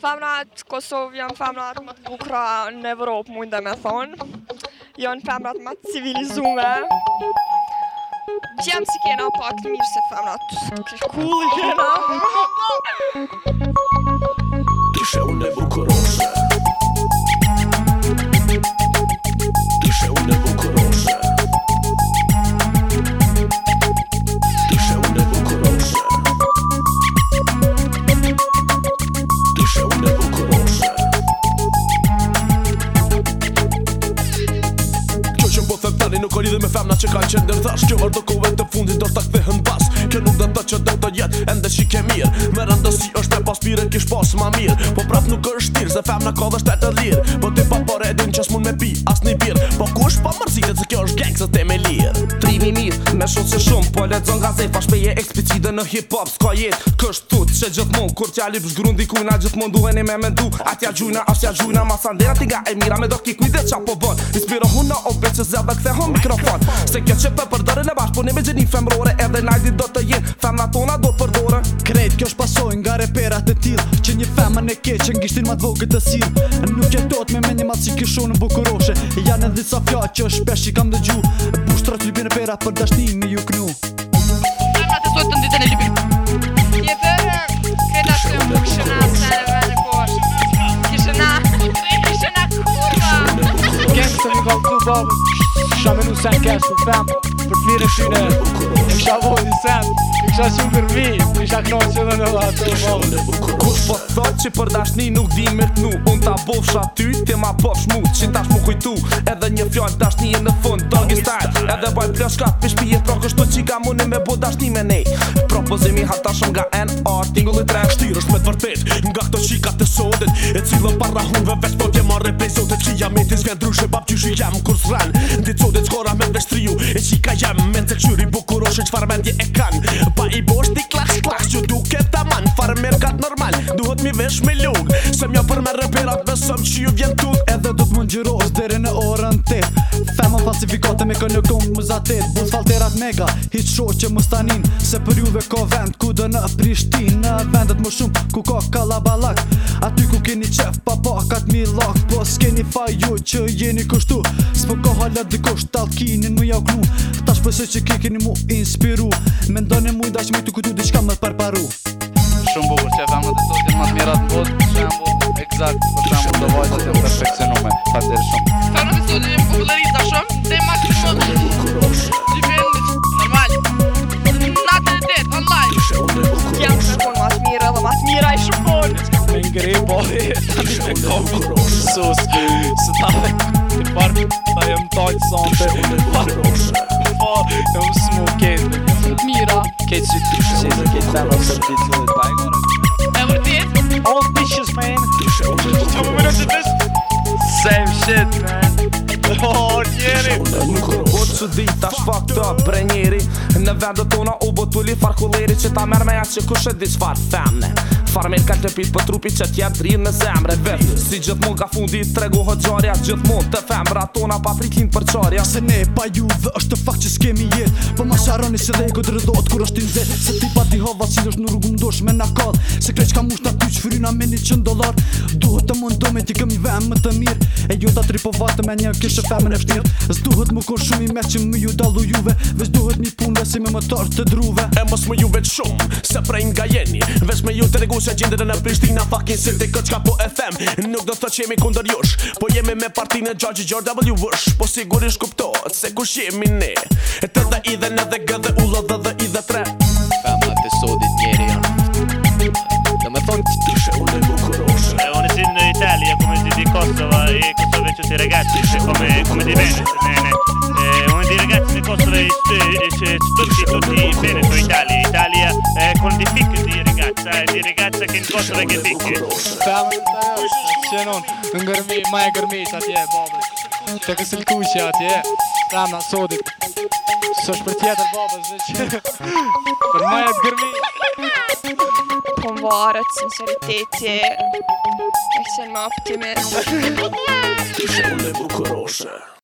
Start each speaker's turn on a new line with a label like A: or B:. A: Femrát Kosszov, jön femrát Ukra, Nevrop, minden meton. Jön femrát már civilizume. Gyemszik én apak, mi is femrát kul jön a... Tise un nevú korosra. Unë edhe kurose Kjo që mbëthe të nuk e lidhë me femna që kanë qëndërthash Kjo është do kove të fundit, do takë dhe hëmbas Kjo nuk dhe të që dhe të jetë, enda që i ke mirë Më rëndësi është dhe paspire, kish pasë ma mirë Po pratë nuk është tirë, se femna ka dhe shte lirë Po t'i papore edhin që s'mun me pi, as asni birë Po kush papore me me shumë që shumë Po le zonë gazet, pa shpeje eksplicide në hip-hop Ska jetë, kështë tutë, që gjithë mund Kur t'ja lipë shgrun Dikujna kujna, gjithë mund duhe me mendu A t'ja gjujna, a shtja gjujna, ma sandera t'i ga e mira Me do k'i t'ki Dhe qa po bon Ispiro hun në obet që zelda kthe hon mikrofon Se kjo që pe përdërën e bashkë, po një me gjeni femrore Edhe najdi do të jenë, femna tona do
B: Në e që ngishtin ma të vogët të sirë Nuk jetot me meni ma si kisho në bukuroshe Janë edhe disa fja që shpesh i kam dëgju Pushtra të lupin e pera për dashni me ju knu sot të në vele kurva të Shamenu sen kesë për Për të mire shyre Kishavoj sen sen isha shumë për mi Isha kohë
A: që dhe në latë Kus po, po thot që për dashni nuk di mirë t'nu Unë ta bofsh aty, ti ma bofsh mu Që tash mu kujtu Edhe një fjallë dashni e në fund Doggy style Edhe baj pleshka Për shpi e prokës të qika mune me bo dashni me nej Propozimi hata shumë nga NR Tingulli tre shtirë është me vërtet Nga këto qika të sodit E cilën para hunve veç po vje marre pej sotet Qia me t'i zvjen dryshe bab gjyshi jam Kur zran Ndi codit skora me veç triju E qika jam Men të qyri bukuroshe mendje e kan i bosh i klax klax Që duke ta man, farë merkat normal Duhet mi vesh me lukë Se mjo për me rëpirat, besëm që ju vjen tuk Edhe do të mund gjirohës dere Falsifikate me kënë këmë muzatet
B: Bullë falterat mega Hitë shorë që më stanin Se për juve ka vend Ku dë në Prishtin Në vendet më shumë Ku ka kalabalak Aty ku keni qef Pa pakat mi lak Po s'keni faju Që jeni kushtu S'po ka halat dë kusht Talkinin më jau knu Ta pëse që ki keni mu inspiru Me ndonë mu i dash me të kutu Dishka më të parparu Shumë bukur që e femë të sotin Më të mirat bot Shembo Exact Për shembo të vajtë Të perfekcionume Fatir shumë po ti me kongë roshë Sus Së ta dhe Të parë Ta jem tajtë sante Unë e parë roshë Parë po, E më smu kejtë Mira Kejtë si të shë Kejtë si të të shë Kejtë si të shë All bitches man
A: Kejtë si të shë Kejtë si të Same shit man Oh, njeri! Nuk robot që di, ta shfak të bre njeri Në vendet tona u botulli farkulliri Që ta mer me ja që kushe di femne ka të për po trupi që t'jem të rinë në zemre vet Si gjithë ka fundi të regu hëgjarja të femra tona pa frikin për qarja Se ne pa juve është të fakt që
B: s'kemi jet Për po ma sharoni se dhe i këtë rëdojt kër është t'in zet Se ti pa ti hova që është në rrugë mdojsh me nakad Se krejt që ka musht aty që fryna me një qënë dolar Duhet të mund do me ti këmi vehem më të mirë E ju ta tri po vartë me një kishë e femën e fështirë Zë duhet më kur shumë i me që më ju dalu juve Vesh duhet
A: një punë dhe si me më tërë të druve E mos më juve të shumë, se prej nga jeni Vesh me ju të regu se gjindë Tjetër në Prishtina, fucking sirte këtë qka po FM Nuk do të qemi kundër jush Po jemi me parti në George Gjorda vëllu Po sigurisht kupto, se ku shemi ne E të dhe i dhe në dhe gë dhe lo dhe dhe i dhe tre Fama të sodit njeri janë Dhe me thonë të të shë u në bukur është E si në Italia, ku si di Kosova E Kosova që të regaci që shë kome, ku bene të vene Ne, ne, ne Ragazzi, di posso dire che sto sto bene sto Italia, Italia sto ragazza e di ragazza che incontra che dice se non un garmi mai
B: garmi sa ti è bobo te che sei cucia ti è rana sodi so spettiatra bobo per mai
A: garmi con vorac in solitete e se no ottime sono le bucorose